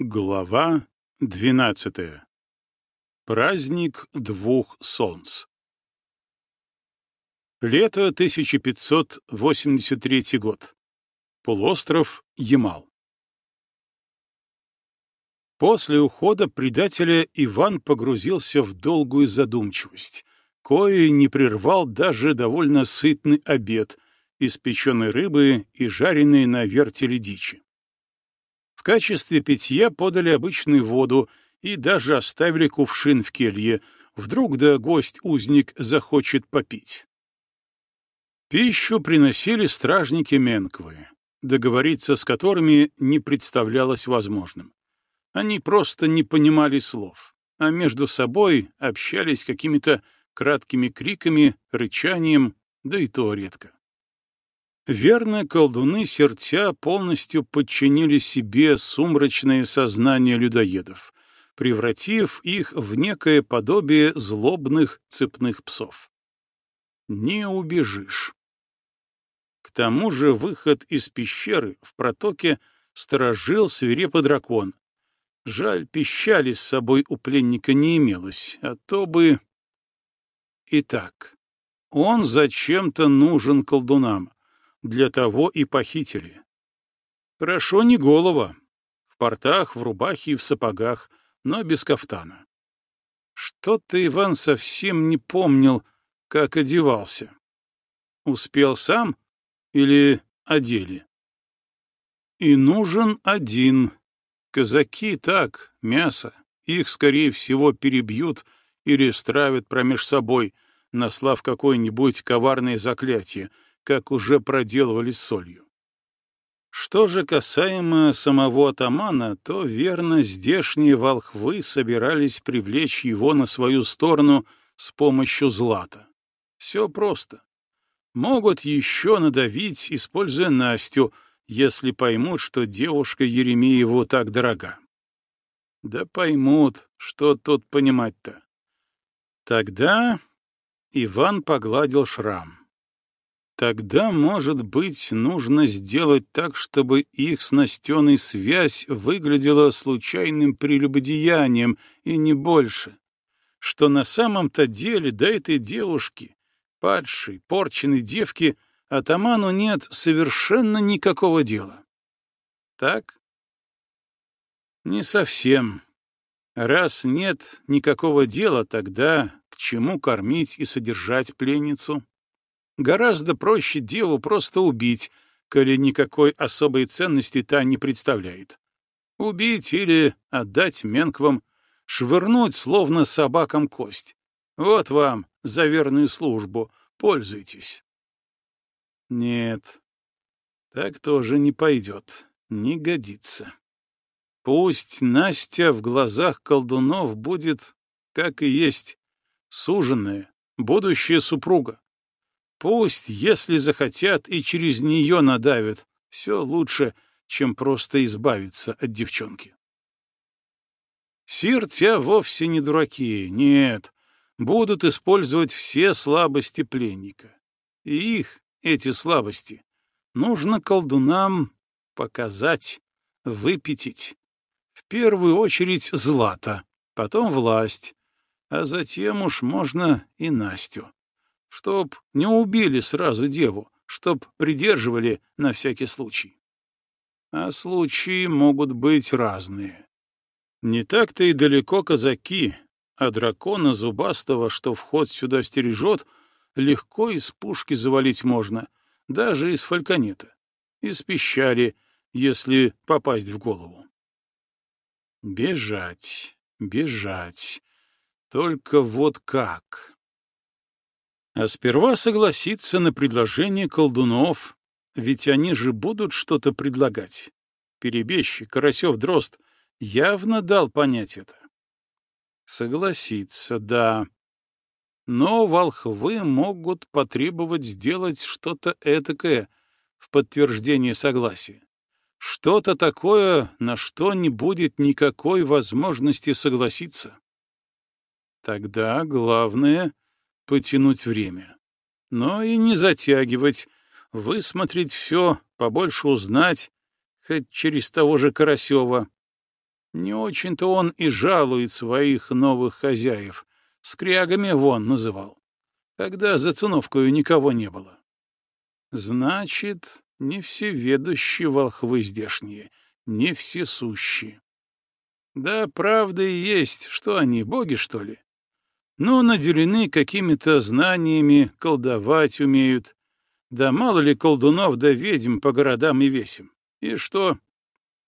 Глава двенадцатая. Праздник двух солнц. Лето 1583 год. Полуостров Ямал. После ухода предателя Иван погрузился в долгую задумчивость, кое не прервал даже довольно сытный обед из печеной рыбы и жареной на вертеле дичи. Качестве питья подали обычную воду и даже оставили кувшин в келье, вдруг да гость-узник захочет попить. Пищу приносили стражники Менквы, договориться с которыми не представлялось возможным. Они просто не понимали слов, а между собой общались какими-то краткими криками, рычанием, да и то редко. Верно, колдуны сердца полностью подчинили себе сумрачное сознание людоедов, превратив их в некое подобие злобных цепных псов. Не убежишь. К тому же выход из пещеры в протоке сторожил свирепый дракон. Жаль, пищали с собой у пленника не имелось, а то бы... Итак, он зачем-то нужен колдунам для того и похитили. Хорошо не голова. В портах, в рубахе и в сапогах, но без кафтана. Что-то Иван совсем не помнил, как одевался. Успел сам или одели? И нужен один. Казаки так, мясо. Их, скорее всего, перебьют или стравят промеж собой, наслав какое-нибудь коварное заклятие — как уже проделывали с солью. Что же касаемо самого атамана, то верно здешние волхвы собирались привлечь его на свою сторону с помощью злата. Все просто. Могут еще надавить, используя Настю, если поймут, что девушка Еремееву так дорога. Да поймут, что тут понимать-то. Тогда Иван погладил шрам. Тогда, может быть, нужно сделать так, чтобы их с Настеной связь выглядела случайным прелюбодеянием и не больше. Что на самом-то деле до этой девушки, падшей, порченной девки, атаману нет совершенно никакого дела. Так? Не совсем. Раз нет никакого дела, тогда к чему кормить и содержать пленницу? Гораздо проще деву просто убить, коли никакой особой ценности та не представляет. Убить или отдать менквам, швырнуть словно собакам кость. Вот вам за верную службу, пользуйтесь. Нет, так тоже не пойдет, не годится. Пусть Настя в глазах колдунов будет, как и есть, суженная, будущая супруга. Пусть, если захотят, и через нее надавят. Все лучше, чем просто избавиться от девчонки. Сиртя вовсе не дураки, нет. Будут использовать все слабости пленника. И их, эти слабости, нужно колдунам показать, выпятить. В первую очередь злато, потом власть, а затем уж можно и Настю чтоб не убили сразу деву, чтоб придерживали на всякий случай. А случаи могут быть разные. Не так-то и далеко казаки, а дракона зубастого, что вход сюда стережет, легко из пушки завалить можно, даже из фальконета, из пещари, если попасть в голову. Бежать, бежать. Только вот как? А сперва согласиться на предложение колдунов, ведь они же будут что-то предлагать. Перебежчик, Карасев, Дрозд явно дал понять это. Согласиться, да. Но волхвы могут потребовать сделать что-то этакое в подтверждение согласия. Что-то такое, на что не будет никакой возможности согласиться. Тогда главное — потянуть время. Но и не затягивать, высмотреть все, побольше узнать, хоть через того же Карасева. Не очень-то он и жалует своих новых хозяев. Скрягами вон называл. Когда за циновкою никого не было. Значит, не всеведущие волхвы здешние, не всесущие. Да, правда и есть, что они, боги, что ли? Ну, наделены какими-то знаниями, колдовать умеют. Да мало ли колдунов да ведьм по городам и весим. И что?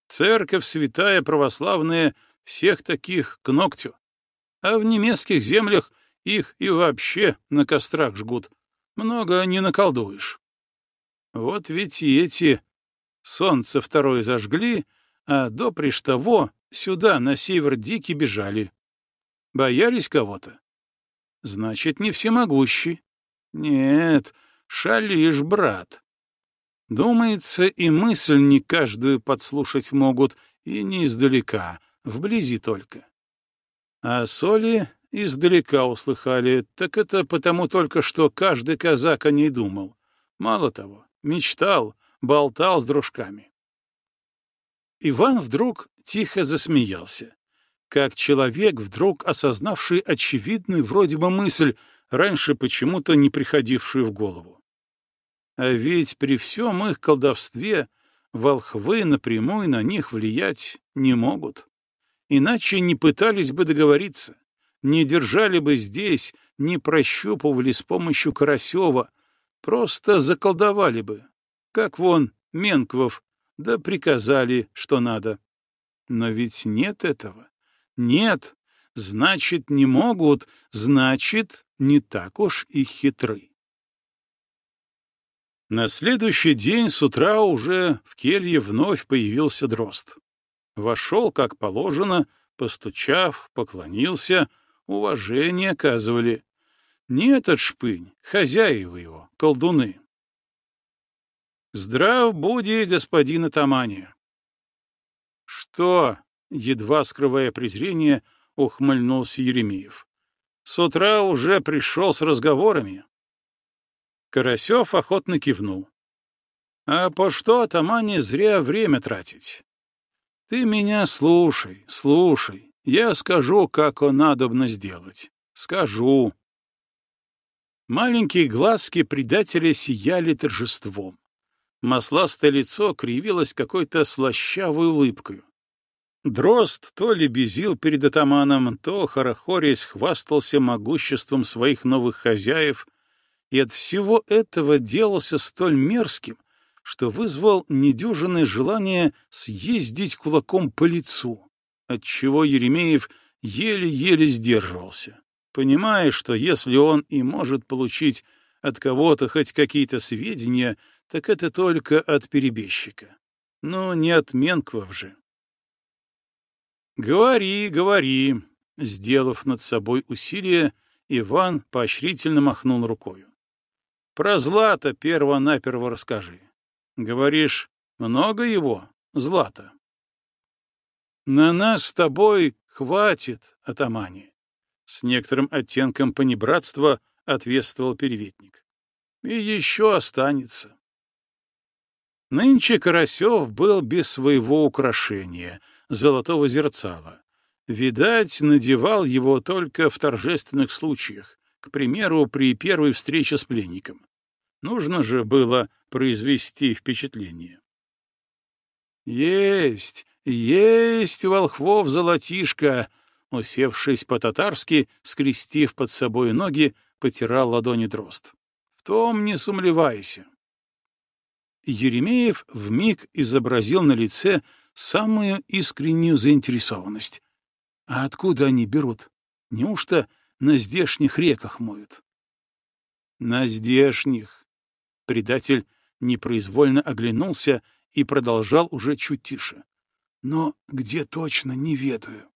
Церковь святая православная всех таких к ногтю. А в немецких землях их и вообще на кострах жгут. Много не наколдуешь. Вот ведь и эти солнце второе зажгли, а допреж того сюда, на север дики, бежали. Боялись кого-то? Значит, не всемогущий. Нет, шалишь, брат. Думается, и мысль не каждую подслушать могут, и не издалека, вблизи только. А соли издалека услыхали, так это потому только, что каждый казак о ней думал. Мало того, мечтал, болтал с дружками. Иван вдруг тихо засмеялся как человек, вдруг осознавший очевидную вроде бы мысль, раньше почему-то не приходившую в голову. А ведь при всем их колдовстве волхвы напрямую на них влиять не могут. Иначе не пытались бы договориться, не держали бы здесь, не прощупывали с помощью Карасева, просто заколдовали бы, как вон Менквов, да приказали, что надо. Но ведь нет этого. Нет, значит, не могут, значит, не так уж и хитры. На следующий день с утра уже в келье вновь появился дрозд. Вошел, как положено, постучав, поклонился, уважение оказывали. Не этот шпынь, хозяева его, колдуны. Здрав буди, господин Атамания. Что, едва скрывая презрение, ухмыльнулся Еремеев. С утра уже пришел с разговорами. Карасев охотно кивнул. А по что, Тамане, зря время тратить? Ты меня слушай, слушай. Я скажу, как он надобно сделать. Скажу. Маленькие глазки предателя сияли торжеством. Масластое лицо кривилось какой-то слащавой улыбкой. Дрозд то лебезил перед атаманом, то, хорохорясь, хвастался могуществом своих новых хозяев, и от всего этого делался столь мерзким, что вызвал недюжинное желание съездить кулаком по лицу, отчего Еремеев еле-еле сдерживался, понимая, что если он и может получить от кого-то хоть какие-то сведения, так это только от перебежчика. Но не от Менквов же. «Говори, говори!» Сделав над собой усилие, Иван поощрительно махнул рукою. «Про злато перво-наперво расскажи. Говоришь, много его, злата?» «На нас с тобой хватит, атамане!» С некоторым оттенком понебратства ответствовал переветник. «И еще останется». Нынче Карасев был без своего украшения — золотого зерцала. Видать, надевал его только в торжественных случаях, к примеру, при первой встрече с пленником. Нужно же было произвести впечатление. «Есть, есть, волхвов золотишко!» Усевшись по-татарски, скрестив под собой ноги, потирал ладони дрозд. «В том не сумлевайся». Еремеев вмиг изобразил на лице самую искреннюю заинтересованность. А откуда они берут? Неужто на здешних реках моют? На здешних. Предатель непроизвольно оглянулся и продолжал уже чуть тише. Но где точно, не ведаю.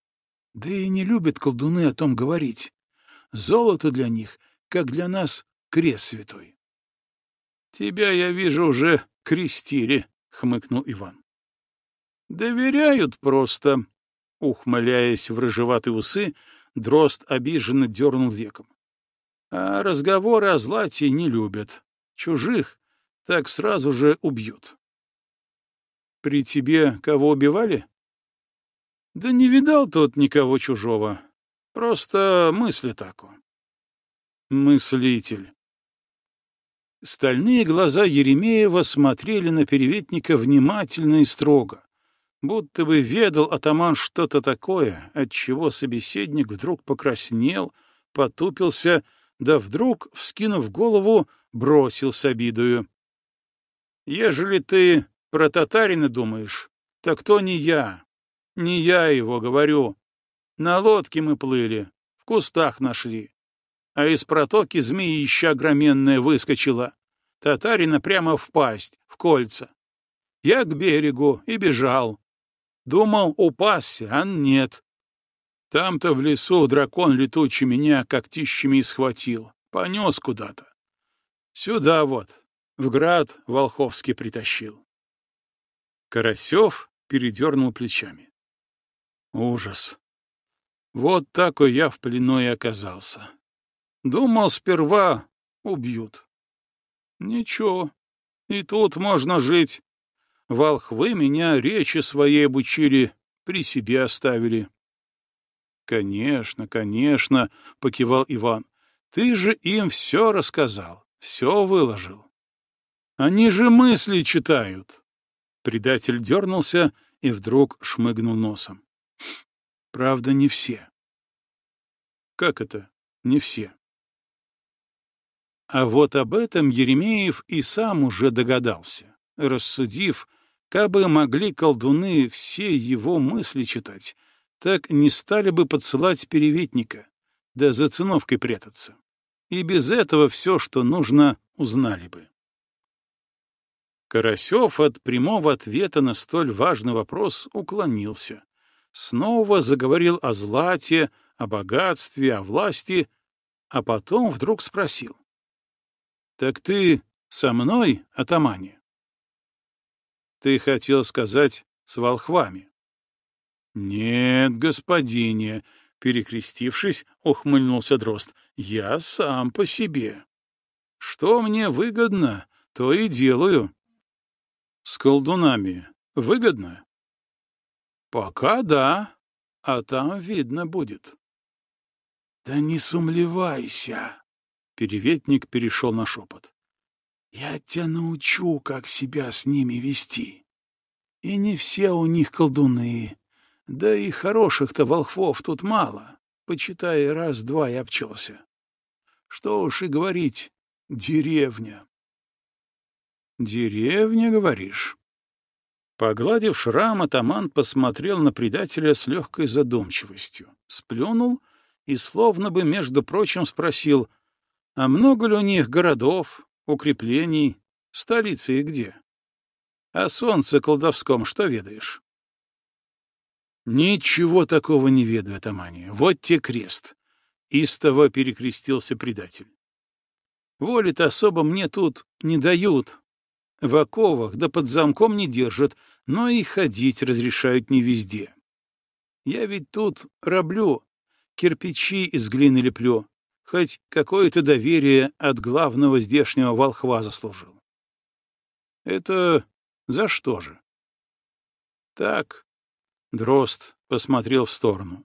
Да и не любят колдуны о том говорить. Золото для них, как для нас, крест святой. — Тебя, я вижу, уже крестили, — хмыкнул Иван. Доверяют просто. Ухмыляясь в рыжеватые усы, дрозд обиженно дернул веком. А разговоры о злате не любят. Чужих так сразу же убьют. При тебе кого убивали? Да не видал тут никого чужого. Просто мысли тако. Мыслитель. Стальные глаза Еремеева смотрели на переветника внимательно и строго, будто бы ведал атаман что-то такое, от чего собеседник вдруг покраснел, потупился, да вдруг, вскинув голову, бросил с обидою. «Ежели ты про татарина думаешь, так то не я, не я его говорю. На лодке мы плыли, в кустах нашли а из протоки змеища огроменная выскочила. Татарина прямо в пасть, в кольца. Я к берегу и бежал. Думал, упасся, а нет. Там-то в лесу дракон летучий меня когтищами схватил, понес куда-то. Сюда вот, в град Волховский притащил. Карасев передернул плечами. Ужас. Вот такой я в плену и оказался. Думал, сперва убьют. Ничего, и тут можно жить. Волхвы меня речи своей обучили, при себе оставили. Конечно, конечно, покивал Иван. Ты же им все рассказал, все выложил. Они же мысли читают. Предатель дернулся и вдруг шмыгнул носом. Правда, не все. Как это не все? А вот об этом Еремеев и сам уже догадался, рассудив, как бы могли колдуны все его мысли читать, так не стали бы подсылать переветника, да за циновкой прятаться. И без этого все, что нужно, узнали бы. Карасев от прямого ответа на столь важный вопрос уклонился. Снова заговорил о злате, о богатстве, о власти, а потом вдруг спросил. Так ты со мной, атамане? Ты хотел сказать с волхвами? Нет, господине, перекрестившись, ухмыльнулся Дрозд. Я сам по себе. Что мне выгодно, то и делаю. С колдунами выгодно? Пока да, а там видно будет. Да не сумлевайся, Переветник перешел на шепот. «Я тебя научу, как себя с ними вести. И не все у них колдуны, да и хороших-то волхвов тут мало, почитай, раз-два и обчелся. Что уж и говорить, деревня». «Деревня, говоришь?» Погладив шрам, атаман посмотрел на предателя с легкой задумчивостью, сплюнул и, словно бы, между прочим, спросил — а много ли у них городов, укреплений, столицы и где? О солнце колдовском что ведаешь? Ничего такого не ведаю, Тамани. Вот те крест. Истово перекрестился предатель. Воли-то особо мне тут не дают. В оковах да под замком не держат, но и ходить разрешают не везде. Я ведь тут раблю, кирпичи из глины леплю, хоть какое-то доверие от главного здешнего волхва заслужил. Это за что же? Так, Дрозд посмотрел в сторону.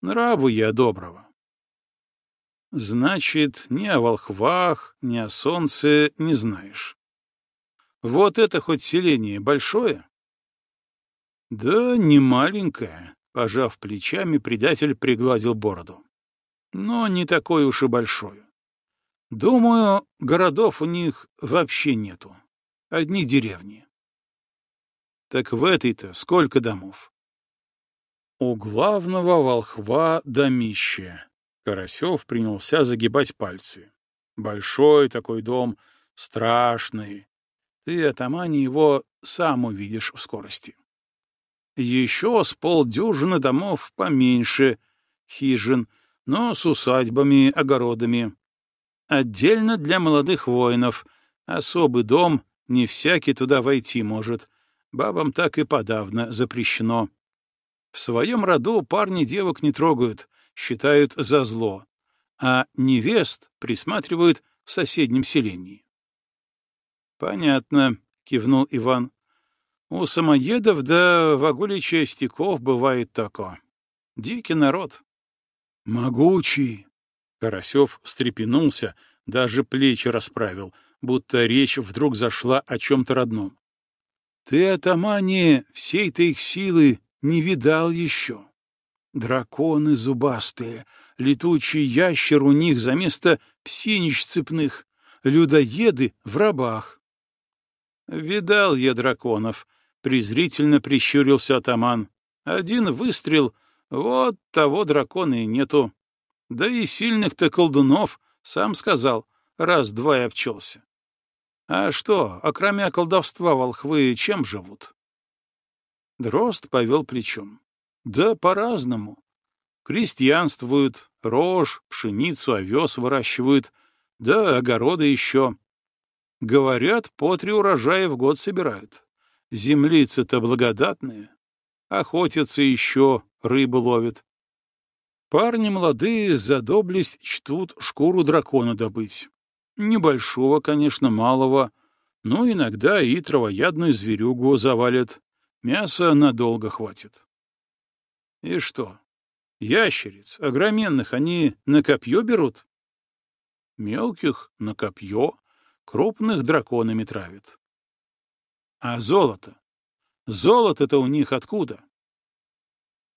Нраву я доброго. Значит, ни о волхвах, ни о солнце не знаешь. Вот это хоть селение большое? Да не маленькое, пожав плечами, предатель пригладил бороду но не такой уж и большой. Думаю, городов у них вообще нету. Одни деревни. Так в этой-то сколько домов? У главного волхва домище. Карасев принялся загибать пальцы. Большой такой дом, страшный. Ты, атамане, его сам увидишь в скорости. Еще с полдюжины домов поменьше, хижин — но с усадьбами, огородами. Отдельно для молодых воинов. Особый дом, не всякий туда войти может. Бабам так и подавно запрещено. В своем роду парни девок не трогают, считают за зло, а невест присматривают в соседнем селении. — Понятно, — кивнул Иван. — У самоедов да вагулича бывает тако. Дикий народ. Могучий. Карасев встрепенулся, даже плечи расправил, будто речь вдруг зашла о чем-то родном. Ты, атамане, всей-то их силы не видал еще. Драконы зубастые, летучий ящер у них за место псинищ цепных, людоеды в рабах. Видал я драконов, презрительно прищурился атаман. Один выстрел, вот того дракона и нету. Да и сильных-то колдунов, сам сказал, раз-два и обчелся. А что, окромя колдовства волхвы чем живут? Дрозд повел плечом. Да по-разному. Крестьянствуют, рожь, пшеницу, овес выращивают, да огороды еще. Говорят, по три урожая в год собирают. Землицы-то благодатные. Охотятся еще, рыбу ловят. Парни молодые за доблесть чтут шкуру дракона добыть. Небольшого, конечно, малого, но иногда и травоядную зверюгу завалят. Мяса надолго хватит. И что, ящериц, огроменных, они на копье берут? Мелких — на копье, крупных драконами травят. А золото? Золото-то у них откуда?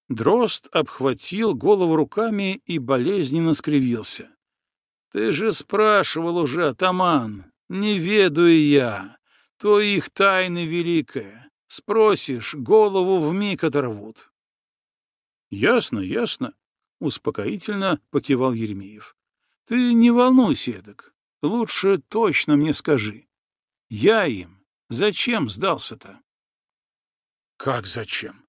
Дрозд обхватил голову руками и болезненно скривился. — Ты же спрашивал уже, атаман, не ведаю я, то их тайны великая. Спросишь, голову вмиг оторвут. — Ясно, ясно, — успокоительно покивал Еремеев. — Ты не волнуйся, эдак. Лучше точно мне скажи. Я им зачем сдался-то? — Как зачем?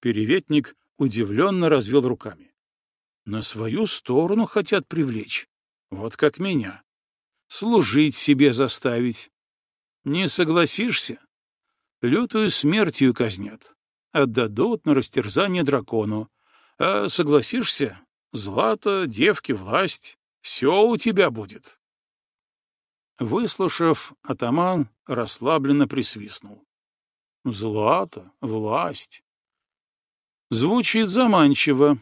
Переветник удивленно развел руками. На свою сторону хотят привлечь, вот как меня. Служить себе заставить. Не согласишься? Лютую смертью казнят. Отдадут на растерзание дракону. А согласишься? Злато, девки, власть. Все у тебя будет. Выслушав, атаман расслабленно присвистнул. Злато, власть. Звучит заманчиво.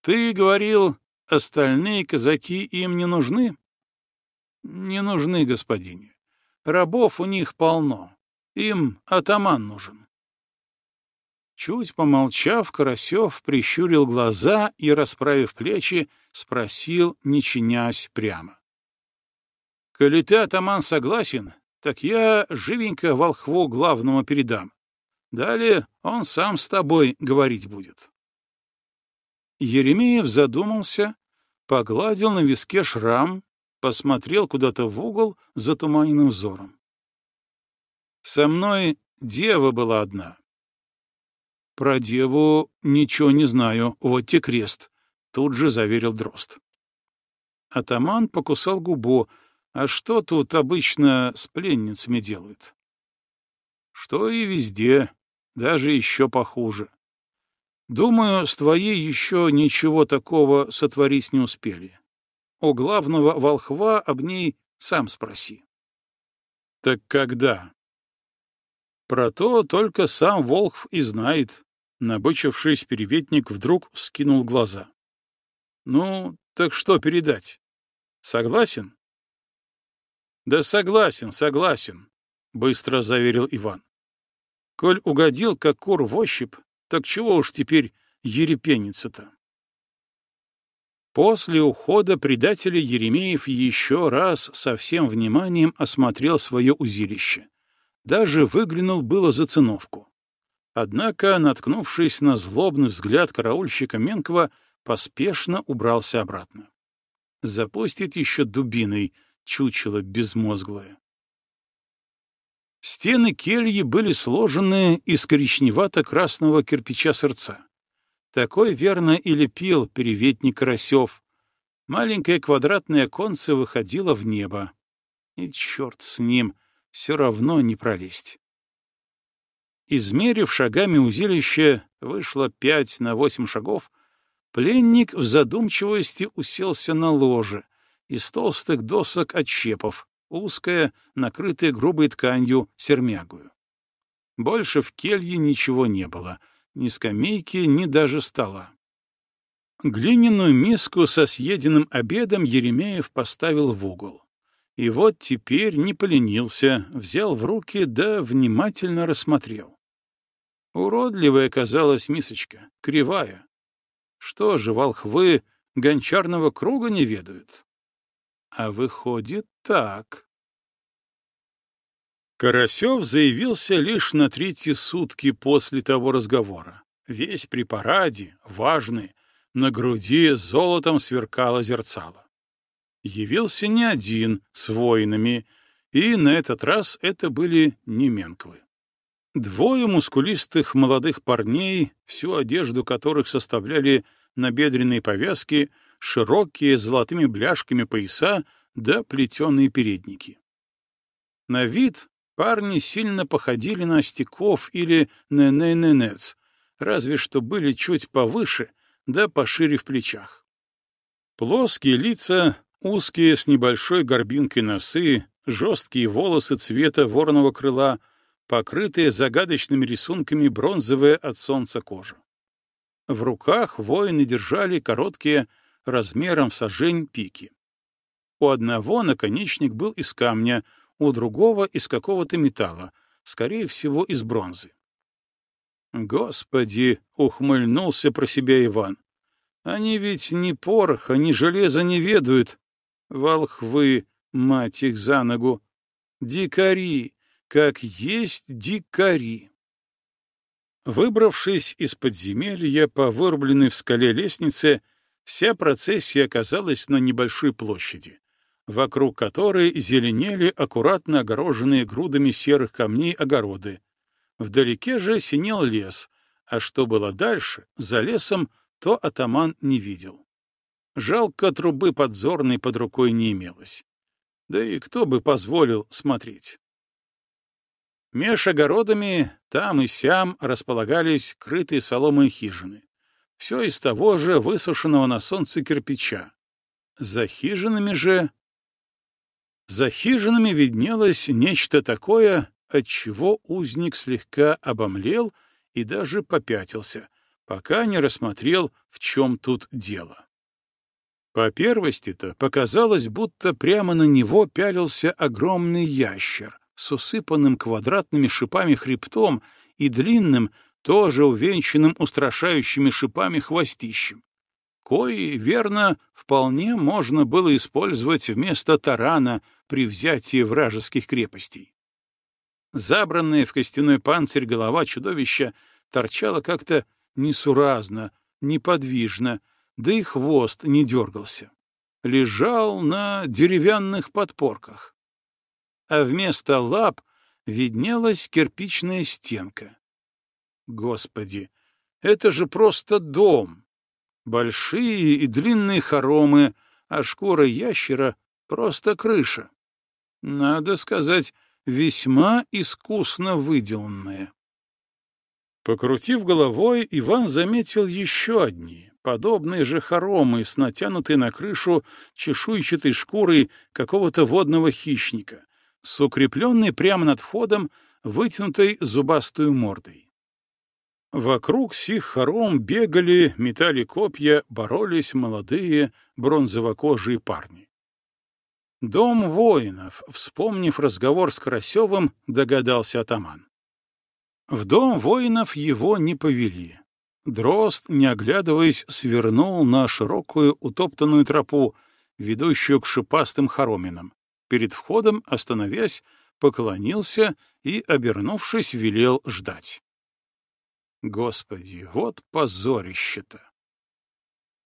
Ты говорил, остальные казаки им не нужны? Не нужны, господине. Рабов у них полно. Им атаман нужен. Чуть помолчав, Карасев прищурил глаза и, расправив плечи, спросил, не чинясь прямо. — Коли ты, атаман, согласен, так я живенько волхву главному передам. Далее он сам с тобой говорить будет. Еремеев задумался, погладил на виске шрам, посмотрел куда-то в угол затуманенным взором. Со мной дева была одна. Про деву ничего не знаю, вот те крест, тут же заверил Дрозд. Атаман покусал губу, а что тут обычно с пленницами делают? Что и везде, даже еще похуже. Думаю, с твоей еще ничего такого сотворить не успели. У главного волхва об ней сам спроси. Так когда? Про то только сам волхв и знает. Набычившись, переветник вдруг вскинул глаза. Ну, так что передать? Согласен? Да согласен, согласен, быстро заверил Иван. Коль угодил, как кур в ощупь, так чего уж теперь ерепениться-то? После ухода предателя Еремеев еще раз со всем вниманием осмотрел свое узилище. Даже выглянул было за циновку. Однако, наткнувшись на злобный взгляд караульщика Менкова, поспешно убрался обратно. Запустит еще дубиной, чучело безмозглое. Стены кельи были сложены из коричневато-красного кирпича сердца. Такой верно и лепил переветник Карасев. Маленькое квадратное оконце выходило в небо. И черт с ним, все равно не пролезть. Измерив шагами узилище, вышло пять на восемь шагов, пленник в задумчивости уселся на ложе из толстых досок отщепов, узкая, накрытая грубой тканью сермягую. Больше в келье ничего не было, ни скамейки, ни даже стола. Глиняную миску со съеденным обедом Еремеев поставил в угол. И вот теперь не поленился, взял в руки да внимательно рассмотрел. Уродливая казалась мисочка, кривая. Что же, волхвы гончарного круга не ведают? А выходит так. Карасев заявился лишь на третьи сутки после того разговора. Весь при параде, важный, на груди золотом сверкало зерцало. Явился не один, с воинами, и на этот раз это были не Менковы. Двое мускулистых молодых парней, всю одежду которых составляли набедренные повязки, широкие золотыми бляшками пояса да плетеные передники. На вид парни сильно походили на остяков или ненененец, разве что были чуть повыше да пошире в плечах. Плоские лица, узкие с небольшой горбинкой носы, жесткие волосы цвета вороного крыла — покрытая загадочными рисунками бронзовая от солнца кожа. В руках воины держали короткие, размером в сажень, пики. У одного наконечник был из камня, у другого — из какого-то металла, скорее всего, из бронзы. «Господи!» — ухмыльнулся про себя Иван. «Они ведь ни пороха, ни железа не ведают. Волхвы, мать их за ногу! Дикари! как есть дикари. Выбравшись из подземелья по вырубленной в скале лестнице, вся процессия оказалась на небольшой площади, вокруг которой зеленели аккуратно огороженные грудами серых камней огороды. Вдалеке же синел лес, а что было дальше, за лесом, то атаман не видел. Жалко, трубы подзорной под рукой не имелось. Да и кто бы позволил смотреть. Меж огородами там и сям располагались крытые соломой хижины. Все из того же высушенного на солнце кирпича. За хижинами же... За хижинами виднелось нечто такое, от чего узник слегка обомлел и даже попятился, пока не рассмотрел, в чем тут дело. По первости-то показалось, будто прямо на него пялился огромный ящер, с усыпанным квадратными шипами хребтом и длинным, тоже увенчанным устрашающими шипами хвостищем. Кои, верно, вполне можно было использовать вместо тарана при взятии вражеских крепостей. Забранная в костяной панцирь голова чудовища торчала как-то несуразно, неподвижно, да и хвост не дергался. Лежал на деревянных подпорках а вместо лап виднелась кирпичная стенка. Господи, это же просто дом! Большие и длинные хоромы, а шкура ящера — просто крыша. Надо сказать, весьма искусно выделанная. Покрутив головой, Иван заметил еще одни, подобные же хоромы с натянутой на крышу чешуйчатой шкурой какого-то водного хищника, с укрепленной прямо над входом вытянутой зубастую мордой. Вокруг сих хором бегали, метали копья, боролись молодые бронзовокожие парни. Дом воинов, вспомнив разговор с Карасевым, догадался атаман. В дом воинов его не повели. Дрозд, не оглядываясь, свернул на широкую утоптанную тропу, ведущую к шипастым хороминам, перед входом, остановясь, поклонился и, обернувшись, велел ждать. Господи, вот позорище-то!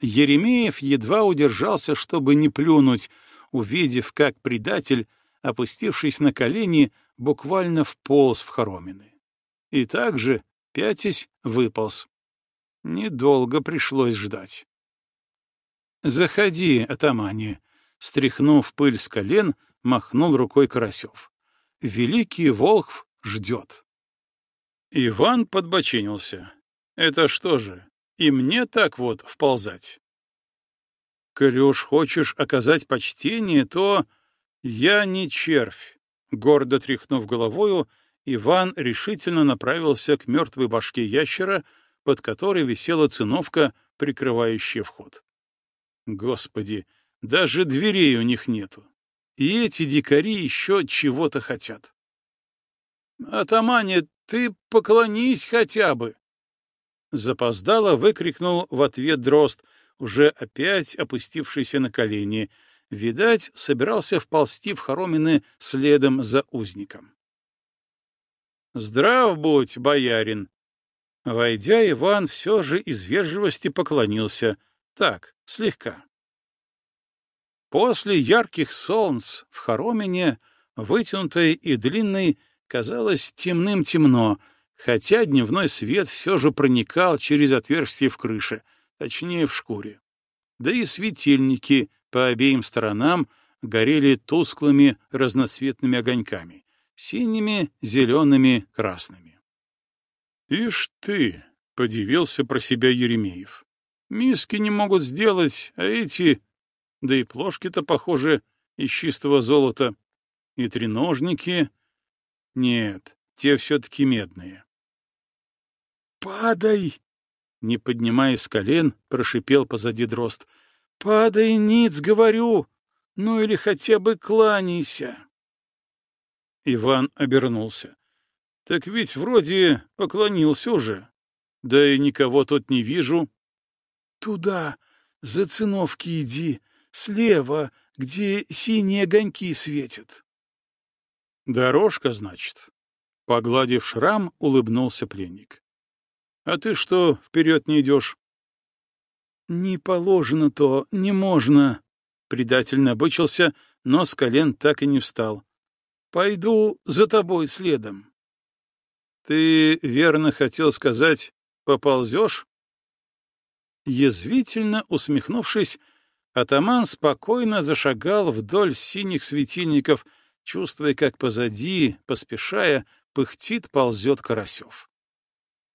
Еремеев едва удержался, чтобы не плюнуть, увидев, как предатель, опустившись на колени, буквально вполз в хоромины. И также, пятясь, выполз. Недолго пришлось ждать. «Заходи, атамане», — стряхнув пыль с колен, — махнул рукой Карасев. «Великий Волхв ждет». Иван подбоченился. «Это что же, и мне так вот вползать?» «Коли уж хочешь оказать почтение, то я не червь», — гордо тряхнув головою, Иван решительно направился к мертвой башке ящера, под которой висела циновка, прикрывающая вход. Господи, даже дверей у них нету. И эти дикари еще чего-то хотят. «Атамане, ты поклонись хотя бы!» Запоздало выкрикнул в ответ дрозд, уже опять опустившийся на колени. Видать, собирался вползти в хоромины следом за узником. «Здрав будь, боярин!» Войдя, Иван все же из вежливости поклонился. Так, слегка. После ярких солнц в хоромине, вытянутой и длинной, казалось темным-темно, хотя дневной свет все же проникал через отверстие в крыше, точнее, в шкуре. Да и светильники по обеим сторонам горели тусклыми разноцветными огоньками — синими, зелеными, красными. «Ишь ты!» — подивился про себя Еремеев. «Миски не могут сделать, а эти да и плошки-то, похоже, из чистого золота. И треножники... Нет, те все-таки медные. «Падай!» — не поднимаясь с колен, прошипел позади дрозд. «Падай, ниц, говорю! Ну или хотя бы кланяйся!» Иван обернулся. «Так ведь вроде поклонился уже. Да и никого тут не вижу». «Туда, за циновки иди, Слева, где синие огоньки светят. Дорожка, значит. Погладив шрам, улыбнулся пленник. А ты что, вперед не идешь? Не положено то, не можно. Предательно обычился, но с колен так и не встал. Пойду за тобой следом. Ты верно хотел сказать, поползешь? Язвительно усмехнувшись, Атаман спокойно зашагал вдоль синих светильников, чувствуя, как позади, поспешая, пыхтит, ползет Карасев.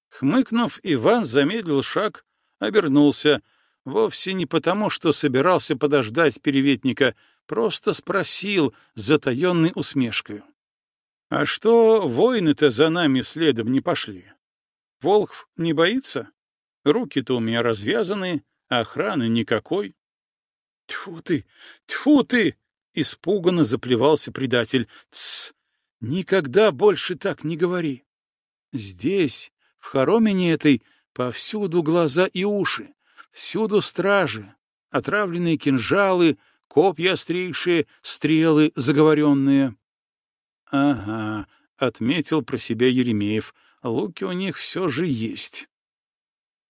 Хмыкнув, Иван замедлил шаг, обернулся, вовсе не потому, что собирался подождать переветника, просто спросил с затаенной усмешкой. «А что воины-то за нами следом не пошли? Волхв не боится? Руки-то у меня развязаны, охраны никакой». Тьфу ты! Тьфу ты! Испуганно заплевался предатель. Тсс! Никогда больше так не говори. Здесь, в хоромине этой, повсюду глаза и уши, всюду стражи, отравленные кинжалы, копья острейшие, стрелы заговоренные. Ага, отметил про себя Еремеев, луки у них все же есть.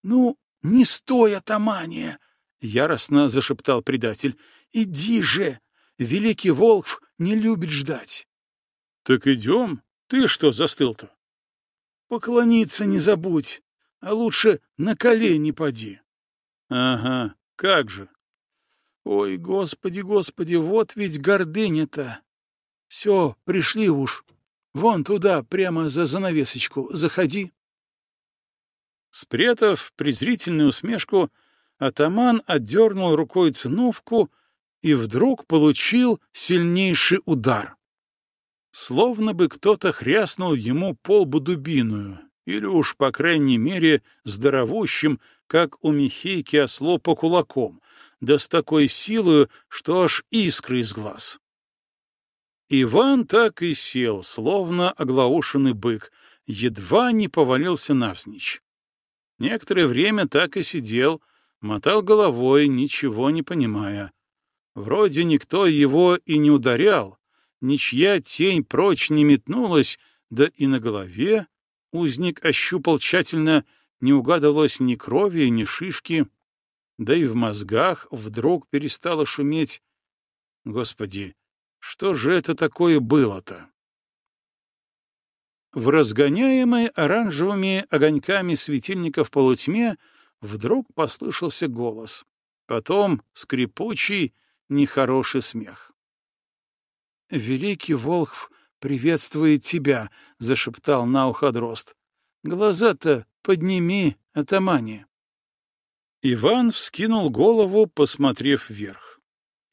Ну, не стой, атамания! — яростно зашептал предатель. «Иди же! Великий Волхв не любит ждать!» «Так идем? Ты что застыл-то?» «Поклониться не забудь, а лучше на колени поди». «Ага, как же!» «Ой, господи, господи, вот ведь гордыня-то!» «Все, пришли уж. Вон туда, прямо за занавесочку, заходи». Спрятав презрительную усмешку, атаман отдернул рукой циновку и вдруг получил сильнейший удар. Словно бы кто-то хряснул ему полбу дубиную, или уж, по крайней мере, здоровущим, как у Михейки осло по кулаком, да с такой силой, что аж искры из глаз. Иван так и сел, словно оглаушенный бык, едва не повалился навзничь. Некоторое время так и сидел, мотал головой, ничего не понимая. Вроде никто его и не ударял, ничья тень прочь не метнулась, да и на голове узник ощупал тщательно, не угадывалось ни крови, ни шишки, да и в мозгах вдруг перестало шуметь. Господи, что же это такое было-то? В разгоняемой оранжевыми огоньками светильников полутьме Вдруг послышался голос. Потом скрипучий, нехороший смех. «Великий Волхв приветствует тебя», — зашептал на ухо дрозд. «Глаза-то подними, атамане». Иван вскинул голову, посмотрев вверх.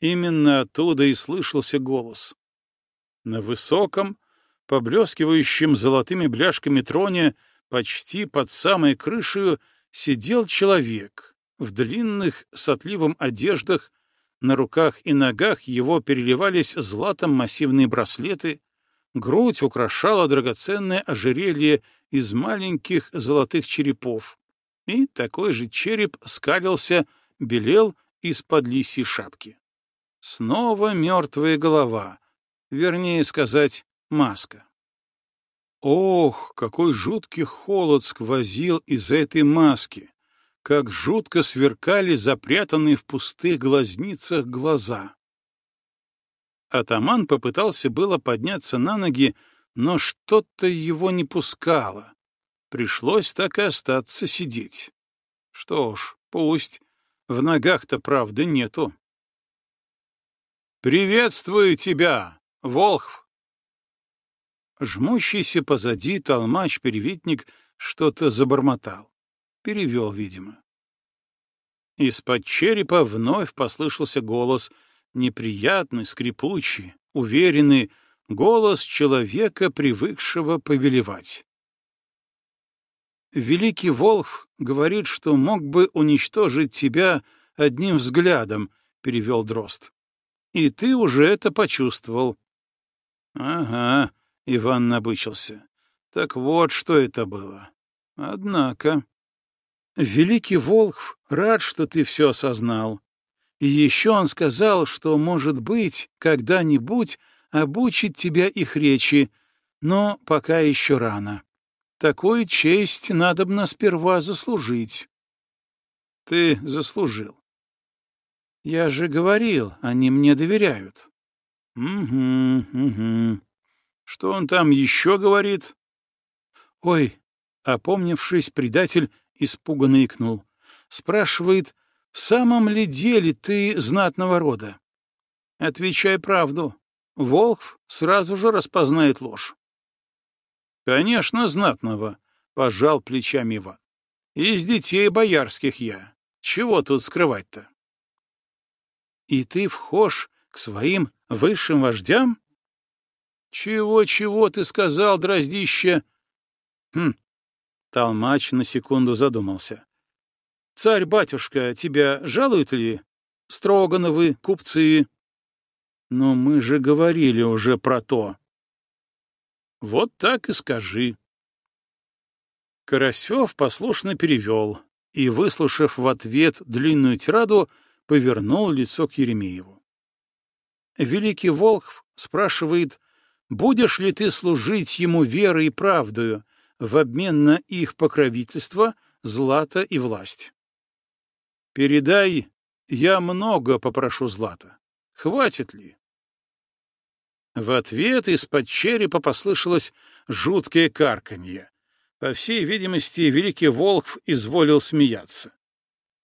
Именно оттуда и слышался голос. На высоком, поблескивающем золотыми бляшками троне, почти под самой крышей, сидел человек в длинных с отливом одеждах, на руках и ногах его переливались златом массивные браслеты, грудь украшала драгоценное ожерелье из маленьких золотых черепов, и такой же череп скалился, белел из-под лисьей шапки. Снова мертвая голова, вернее сказать, маска. Ох, какой жуткий холод сквозил из этой маски! Как жутко сверкали запрятанные в пустых глазницах глаза! Атаман попытался было подняться на ноги, но что-то его не пускало. Пришлось так и остаться сидеть. Что ж, пусть. В ногах-то правды нету. «Приветствую тебя, Волхв!» Жмущийся позади толмач-перевитник что-то забормотал. Перевел, видимо. Из-под черепа вновь послышался голос, неприятный, скрипучий, уверенный, голос человека, привыкшего повелевать. Великий Волхв говорит, что мог бы уничтожить тебя одним взглядом, — перевел Дрозд. И ты уже это почувствовал. — Ага, — Иван набычился. — Так вот, что это было. Однако... Великий Волхв рад, что ты все осознал. И еще он сказал, что, может быть, когда-нибудь обучит тебя их речи, но пока еще рано. Такую честь надобно сперва заслужить. Ты заслужил. Я же говорил, они мне доверяют. Угу, угу. Что он там еще говорит? Ой, опомнившись, предатель испуганно икнул. Спрашивает, в самом ли деле ты знатного рода? Отвечай правду. Волхв сразу же распознает ложь. Конечно, знатного, — пожал плечами Иван. Из детей боярских я. Чего тут скрывать-то? и ты вхож к своим высшим вождям? Чего-чего ты сказал, дроздище? Хм. Толмач на секунду задумался. Царь-батюшка тебя жалует ли? Строгановы, купцы. Но мы же говорили уже про то. Вот так и скажи. Карасев послушно перевел и, выслушав в ответ длинную тираду, повернул лицо к Еремееву. Великий Волхв спрашивает, будешь ли ты служить ему верой и правдою в обмен на их покровительство, злато и власть? Передай, я много попрошу злата. Хватит ли? В ответ из-под черепа послышалось жуткое карканье. По всей видимости, великий Волхв изволил смеяться.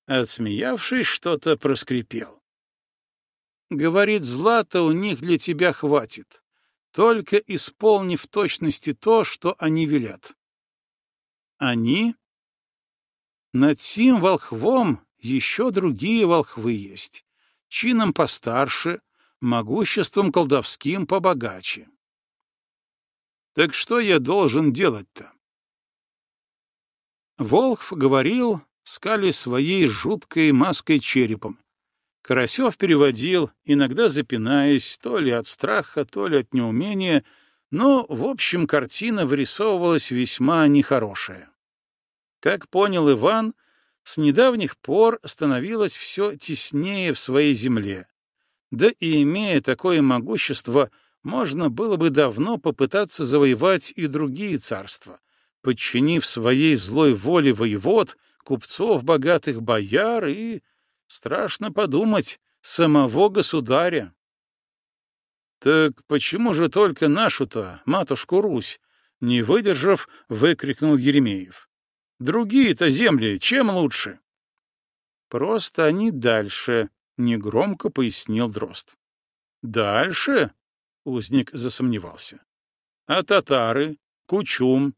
Отсмеявшись, что-то проскрипел. Говорит, злата у них для тебя хватит, только исполни в точности то, что они велят. Они? Над сим волхвом еще другие волхвы есть, чином постарше, могуществом колдовским побогаче. Так что я должен делать-то? Волхв говорил, скали своей жуткой маской черепом. Карасев переводил, иногда запинаясь, то ли от страха, то ли от неумения, но, в общем, картина вырисовывалась весьма нехорошая. Как понял Иван, с недавних пор становилось все теснее в своей земле. Да и имея такое могущество, можно было бы давно попытаться завоевать и другие царства, подчинив своей злой воле воевод купцов, богатых бояр и, страшно подумать, самого государя. Так почему же только нашу-то, матушку Русь, не выдержав, выкрикнул Еремеев. Другие-то земли чем лучше? Просто они дальше, негромко пояснил Дрозд. Дальше? Узник засомневался. А татары, Кучум?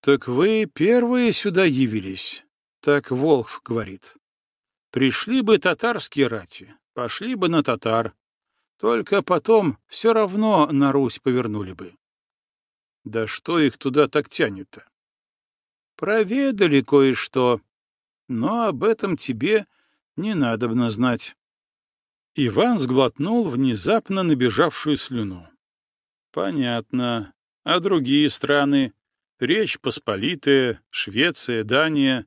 Так вы первые сюда явились. Так Волхв говорит. Пришли бы татарские рати, пошли бы на татар. Только потом все равно на Русь повернули бы. Да что их туда так тянет-то? Проведали кое-что, но об этом тебе не надобно знать. Иван сглотнул внезапно набежавшую слюну. Понятно. А другие страны? Речь Посполитая, Швеция, Дания.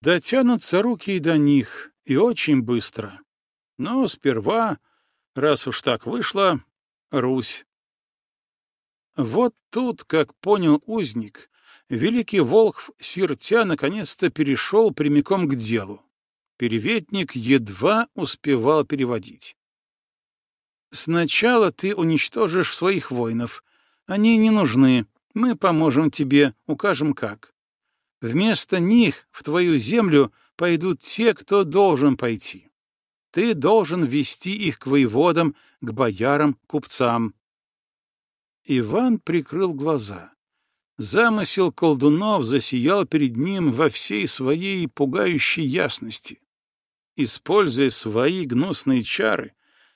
Дотянутся руки и до них, и очень быстро. Но сперва, раз уж так вышло, Русь. Вот тут, как понял узник, великий Волхв Сиртя наконец-то перешел прямиком к делу. Переветник едва успевал переводить. «Сначала ты уничтожишь своих воинов. Они не нужны. Мы поможем тебе, укажем как. Вместо них в твою землю пойдут те, кто должен пойти. Ты должен вести их к воеводам, к боярам, купцам». Иван прикрыл глаза. Замысел колдунов засиял перед ним во всей своей пугающей ясности. Используя свои гнусные чары,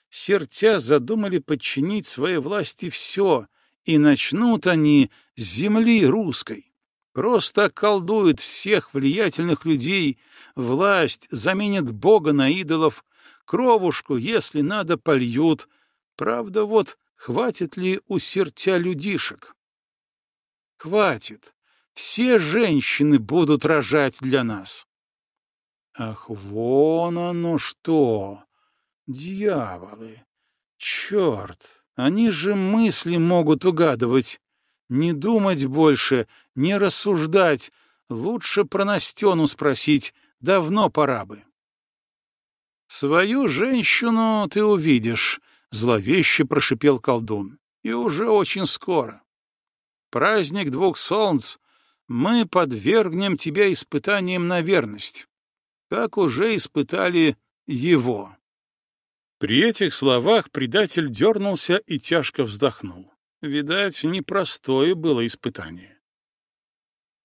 сертя задумали подчинить своей власти все, и начнут они с земли русской. Просто колдуют всех влиятельных людей, власть заменят Бога на идолов, кровушку, если надо, польют. Правда, вот хватит ли у сертя людишек? Хватит. Все женщины будут рожать для нас. Ах, вон оно что! Дьяволы! Черт! Они же мысли могут угадывать. Не думать больше, не рассуждать. Лучше про Настену спросить. Давно пора бы. «Свою женщину ты увидишь», — зловеще прошипел колдун. «И уже очень скоро праздник двух солнц, мы подвергнем тебя испытаниям на верность, как уже испытали его». При этих словах предатель дернулся и тяжко вздохнул. Видать, непростое было испытание.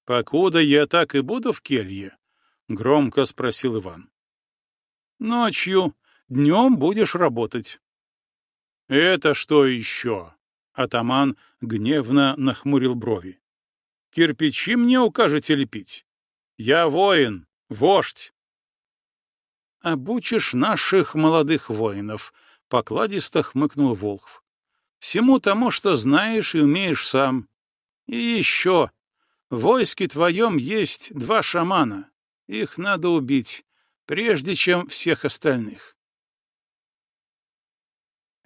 «Покуда я так и буду в келье?» — громко спросил Иван. «Ночью, днем будешь работать». «Это что еще?» Атаман гневно нахмурил брови. «Кирпичи мне укажете лепить? Я воин, вождь!» «Обучишь наших молодых воинов», — покладисто хмыкнул Волхв. «Всему тому, что знаешь и умеешь сам. И еще, в войске твоем есть два шамана. Их надо убить, прежде чем всех остальных».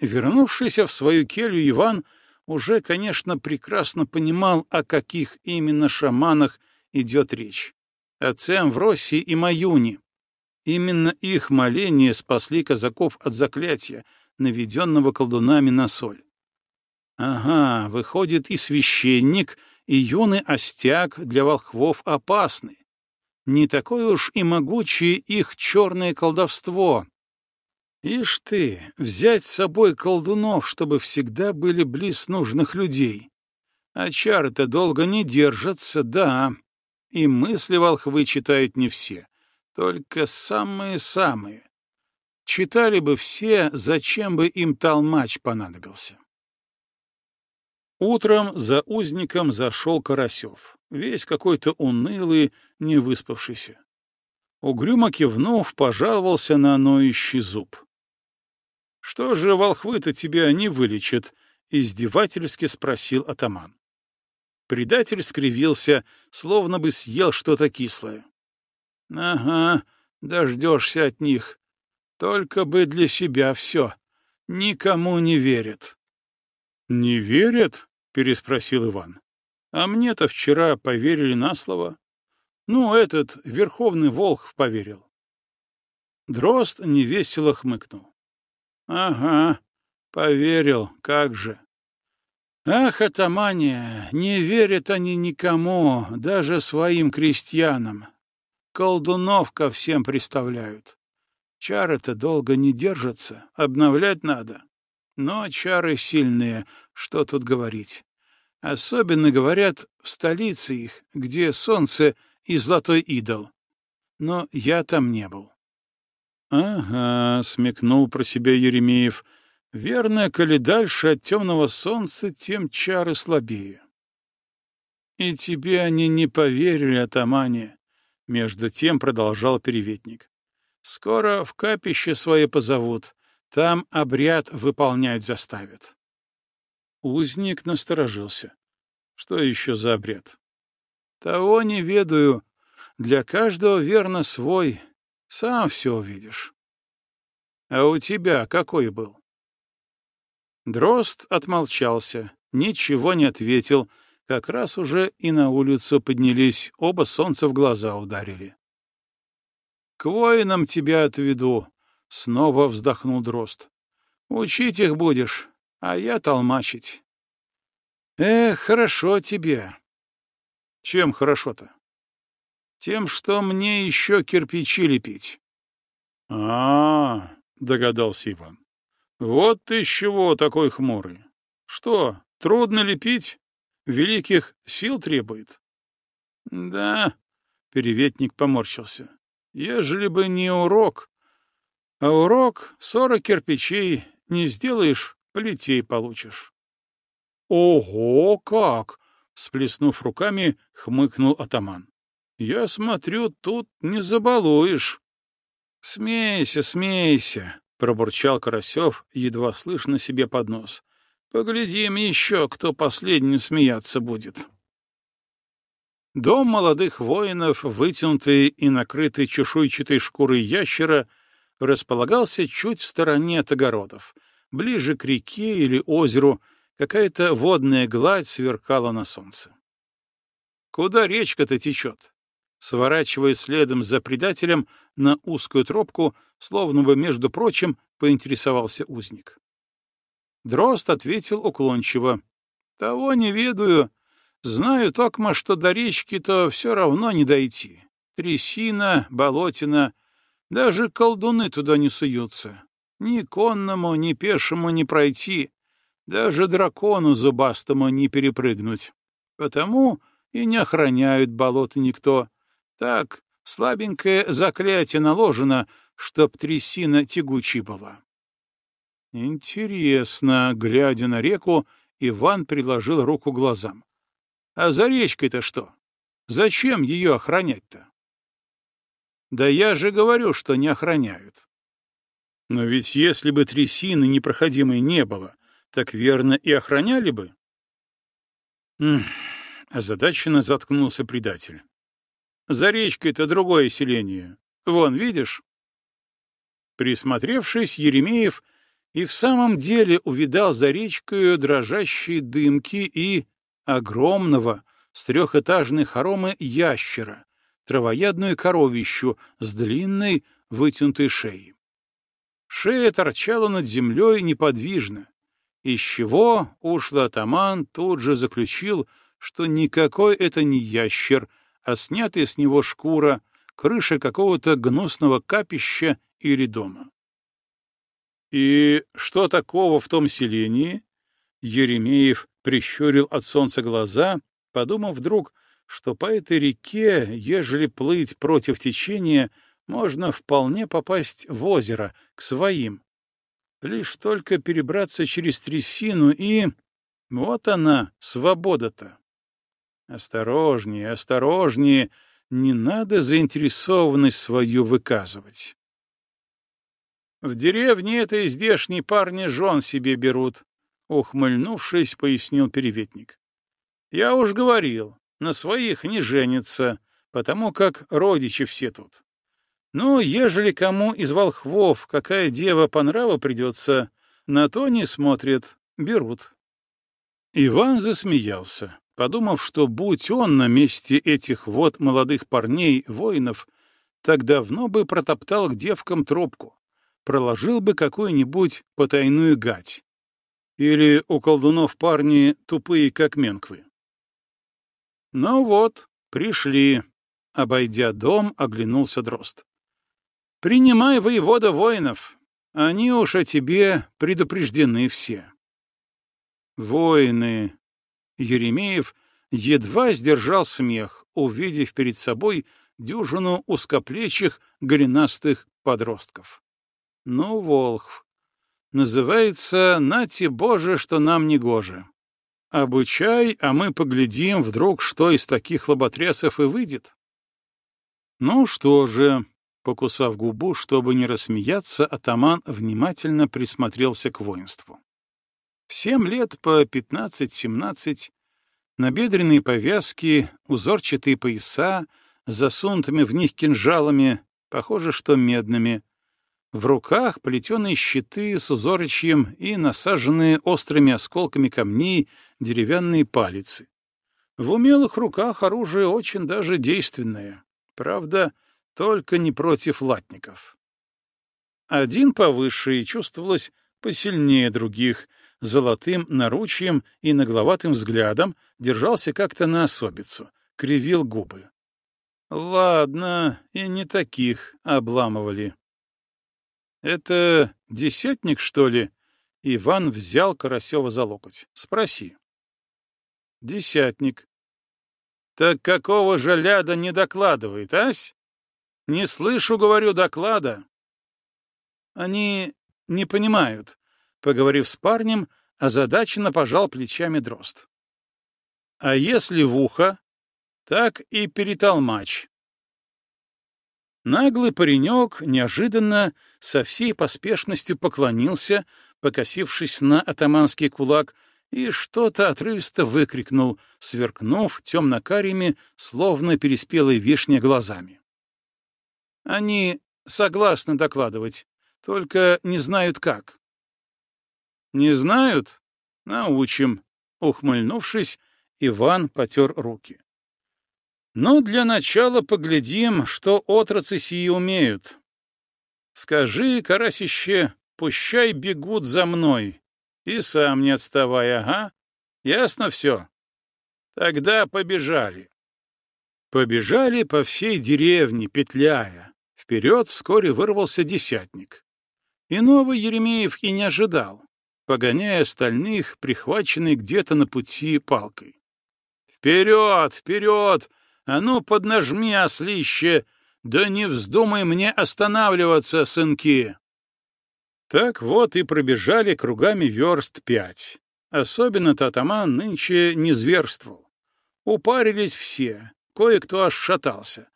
Вернувшийся в свою келью Иван — уже, конечно, прекрасно понимал, о каких именно шаманах идет речь. О Цемвросе и Маюне. Именно их моления спасли казаков от заклятия, наведенного колдунами на соль. Ага, выходит, и священник, и юный остяк для волхвов опасны. Не такое уж и могучее их черное колдовство, Ишь ты, взять с собой колдунов, чтобы всегда были близ нужных людей. А чары-то долго не держатся, да. И мысли волхвы читают не все, только самые-самые. Читали бы все, зачем бы им толмач понадобился. Утром за узником зашел Карасев, весь какой-то унылый, невыспавшийся. Угрюмо кивнув, пожаловался на ноющий зуб. Что же волхвы-то тебя не вылечат? Издевательски спросил атаман. Предатель скривился, словно бы съел что-то кислое. Ага, дождешься от них. Только бы для себя все. Никому не верят. Не верят? Переспросил Иван. А мне-то вчера поверили на слово. Ну, этот верховный волх поверил. Дрозд невесело хмыкнул. Ага, поверил, как же. Ах, атамания, не верят они никому, даже своим крестьянам. Колдунов ко всем приставляют. Чары-то долго не держатся, обновлять надо. Но чары сильные, что тут говорить. Особенно, говорят, в столице их, где солнце и золотой идол. Но я там не был. «Ага», — смекнул про себя Еремеев, Верно, коли дальше от темного солнца, тем чары слабее. И тебе они не поверили, атамане, — между тем продолжал переветник. Скоро в капище свое позовут, там обряд выполнять заставят. Узник насторожился. Что еще за обряд? Того не ведаю. Для каждого верно свой. Сам все увидишь. А у тебя какой был? Дрозд отмолчался, ничего не ответил, как раз уже и на улицу поднялись, оба солнца в глаза ударили. — К воинам тебя отведу, — снова вздохнул Дрозд. — Учить их будешь, а я толмачить. — Эх, хорошо тебе. — Чем хорошо-то? — Тем, что мне еще кирпичи лепить. — А-а-а, догадался Иван. — Вот ты чего такой хмурый. Что, трудно лепить? Великих сил требует? — Да, — переветник поморщился. — Ежели бы не урок. А урок — сорок кирпичей, не сделаешь — плетей получишь. — Ого, как! — сплеснув руками, хмыкнул атаман. — Я смотрю, тут не забалуешь. — Смейся, смейся, — пробурчал Карасев, едва слышно себе под нос. — Поглядим еще, кто последним смеяться будет. Дом молодых воинов, вытянутый и накрытый чешуйчатой шкурой ящера, располагался чуть в стороне от огородов, ближе к реке или озеру, какая-то водная гладь сверкала на солнце. Куда речка-то течет? Сворачивая следом за предателем на узкую тропку, словно бы, между прочим, поинтересовался узник. Дрозд ответил уклончиво. — Того не ведаю. Знаю токмо, что до речки-то все равно не дойти. Трясина, болотина, даже колдуны туда не суются. Ни конному, ни пешему не пройти, даже дракону зубастому не перепрыгнуть. Потому и не охраняют болото никто. Так, слабенькое заклятие наложено, чтоб трясина тягучей была. Интересно, глядя на реку, Иван приложил руку глазам. А за речкой-то что? Зачем ее охранять-то? Да я же говорю, что не охраняют. Но ведь если бы трясины непроходимой не было, так верно и охраняли бы. Озадаченно заткнулся предатель. За речкой-то другое селение. Вон, видишь? Присмотревшись, Еремеев и в самом деле увидал за речкой дрожащие дымки и огромного с трехэтажной хоромы ящера, травоядную коровищу с длинной вытянутой шеей. Шея торчала над землей неподвижно, из чего ушлый атаман тут же заключил, что никакой это не ящер, а снятая с него шкура, крыша какого-то гнусного капища или дома. «И что такого в том селении?» Еремеев прищурил от солнца глаза, подумав вдруг, что по этой реке, ежели плыть против течения, можно вполне попасть в озеро, к своим. Лишь только перебраться через трясину и... Вот она, свобода-то. Осторожнее, осторожнее, не надо заинтересованность свою выказывать. В деревне этой здешние парни жен себе берут, ухмыльнувшись, пояснил переветник. Я уж говорил, на своих не женятся, потому как родичи все тут. Ну, ежели кому из волхвов какая дева по нраву придется, на то не смотрят, берут. Иван засмеялся подумав, что будь он на месте этих вот молодых парней, воинов, так давно бы протоптал к девкам тропку, проложил бы какую-нибудь потайную гать. Или у колдунов парни тупые, как менквы. Ну вот, пришли. Обойдя дом, оглянулся Дрозд. «Принимай, воевода воинов. Они уж о тебе предупреждены все». «Воины», Еремеев едва сдержал смех, увидев перед собой дюжину узкоплечих голенастых подростков. Ну, Волхв, Называется «Нате Боже, что нам не гоже». Обучай, а мы поглядим, вдруг что из таких лоботрясов и выйдет. Ну что же, покусав губу, чтобы не рассмеяться, атаман внимательно присмотрелся к воинству. В семь лет по пятнадцать-семнадцать набедренные повязки, узорчатые пояса, засунутыми в них кинжалами, похоже, что медными, в руках плетеные щиты с узорочьем и насаженные острыми осколками камней деревянные палицы. В умелых руках оружие очень даже действенное. Правда, только не против латников. Один повыше и чувствовалось посильнее других, золотым наручьем и нагловатым взглядом держался как-то на особицу, кривил губы. Ладно, и не таких обламывали. «Это десятник, что ли?» Иван взял Карасева за локоть. «Спроси». «Десятник». «Так какого же ляда не докладывает, ась? Не слышу, говорю, доклада». «Они не понимают», — поговорив с парнем, озадаченно пожал плечами дрозд. «А если в ухо, так и перетолмач. Наглый паренек неожиданно со всей поспешностью поклонился, покосившись на атаманский кулак, и что-то отрывисто выкрикнул, сверкнув темно-карими, словно переспелой вишня глазами. Они согласны докладывать, только не знают как. Не знают? Научим. Ухмыльнувшись, Иван потер руки. Ну, для начала поглядим, что отрацы сии умеют. Скажи, карасище, пущай бегут за мной. И сам не отставай, ага. Ясно все? Тогда побежали. Побежали по всей деревне, петляя. Вперед вскоре вырвался десятник. Иного Еремеев и не ожидал, погоняя остальных, прихваченный где-то на пути палкой. «Вперед! Вперед!» А ну, поднажми, ослище! Да не вздумай мне останавливаться, сынки!» Так вот и пробежали кругами верст пять. Особенно-то атаман нынче не зверствовал. Упарились все, кое-кто аж шатался.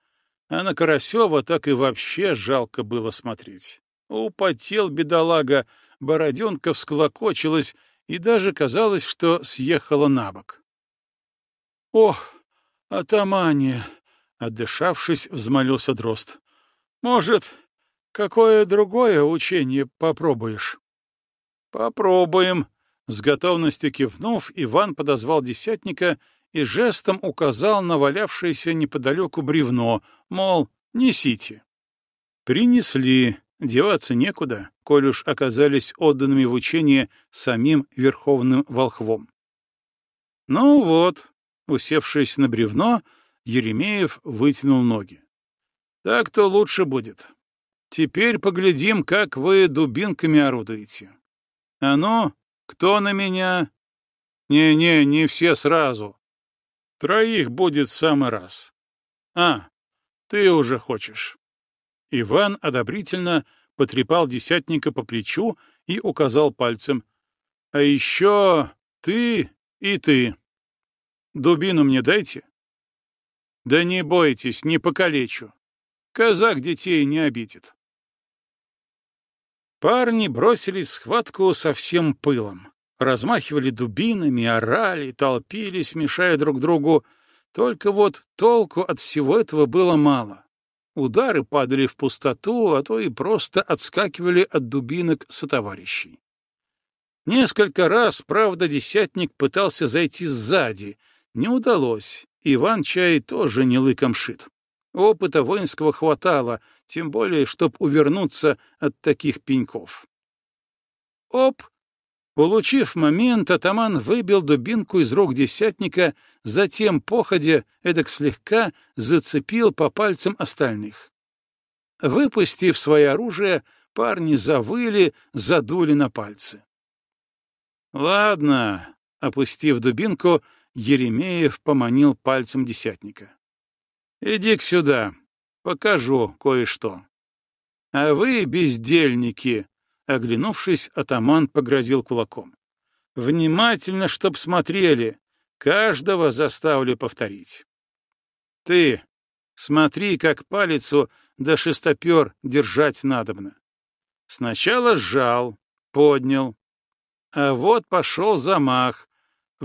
А на Карасева так и вообще жалко было смотреть. Употел бедолага, бороденка всклокочилась, и даже казалось, что съехала на бок. «Ох, «Атамане!» — отдышавшись, взмолился Дрозд. «Может, какое другое учение попробуешь?» «Попробуем!» — с готовностью кивнув, Иван подозвал десятника и жестом указал на валявшееся неподалеку бревно, мол, несите. Принесли, деваться некуда, коль уж оказались отданными в учение самим верховным волхвом. Ну вот, Усевшись на бревно, Еремеев вытянул ноги. «Так-то лучше будет. Теперь поглядим, как вы дубинками орудуете. А ну, кто на меня?» «Не-не, не все сразу. Троих будет в самый раз. А, ты уже хочешь». Иван одобрительно потрепал десятника по плечу и указал пальцем. «А еще ты и ты». Дубину мне дайте. Да не бойтесь, не покалечу. Казак детей не обидит. Парни бросились схватку со всем пылом. Размахивали дубинами, орали, толпились, мешая друг другу. Только вот толку от всего этого было мало. Удары падали в пустоту, а то и просто отскакивали от дубинок сотоварищей. Несколько раз, правда, десятник пытался зайти сзади — не удалось. Иван Чай тоже не лыком шит. Опыта воинского хватало, тем более, чтоб увернуться от таких пеньков. Оп! Получив момент, атаман выбил дубинку из рук десятника, затем, походя, эдак слегка зацепил по пальцам остальных. Выпустив свое оружие, парни завыли, задули на пальцы. «Ладно», — опустив дубинку, Еремеев поманил пальцем десятника. иди сюда, покажу кое-что. А вы, бездельники, Оглянувшись, атаман погрозил кулаком. «Внимательно, чтоб смотрели. Каждого заставлю повторить. Ты смотри, как палицу да шестопер держать надобно. Сначала сжал, поднял. А вот пошел замах.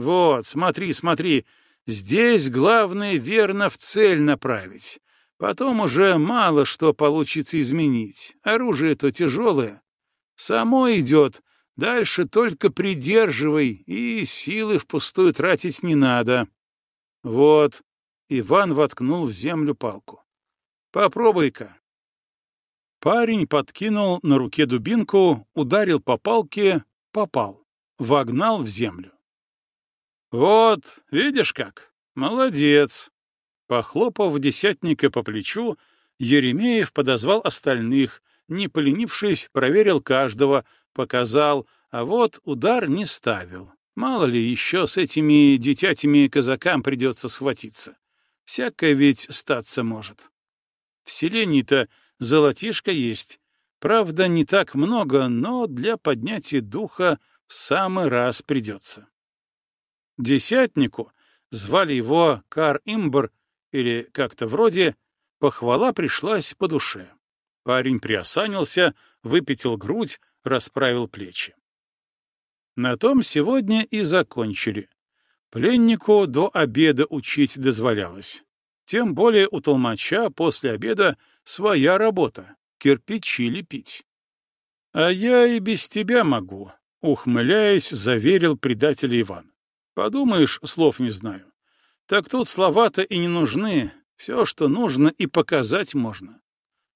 Вот, смотри, смотри, здесь главное верно в цель направить. Потом уже мало что получится изменить. Оружие-то тяжелое. Само идет, дальше только придерживай, и силы впустую тратить не надо. Вот, Иван воткнул в землю палку. Попробуй-ка. Парень подкинул на руке дубинку, ударил по палке, попал, вогнал в землю. «Вот, видишь как? Молодец!» Похлопав десятника по плечу, Еремеев подозвал остальных, не поленившись, проверил каждого, показал, а вот удар не ставил. Мало ли, еще с этими детятями казакам придется схватиться. Всякое ведь статься может. В селении-то золотишко есть. Правда, не так много, но для поднятия духа в самый раз придется. Десятнику, звали его Кар-Имбр, или как-то вроде, похвала пришлась по душе. Парень приосанился, выпятил грудь, расправил плечи. На том сегодня и закончили. Пленнику до обеда учить дозволялось. Тем более у толмача после обеда своя работа — кирпичи лепить. — А я и без тебя могу, — ухмыляясь, заверил предатель Иван. — Подумаешь, слов не знаю. Так тут слова-то и не нужны, все, что нужно, и показать можно.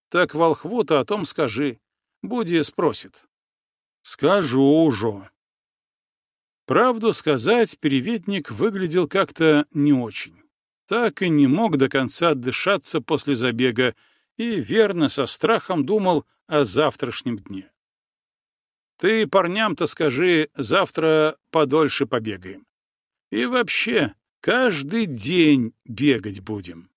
Так волхву-то о том скажи. Буди спросит. — Скажу уже. Правду сказать, переветник выглядел как-то не очень так и не мог до конца отдышаться после забега и верно со страхом думал о завтрашнем дне. Ты парням-то скажи, завтра подольше побегаем. И вообще, каждый день бегать будем.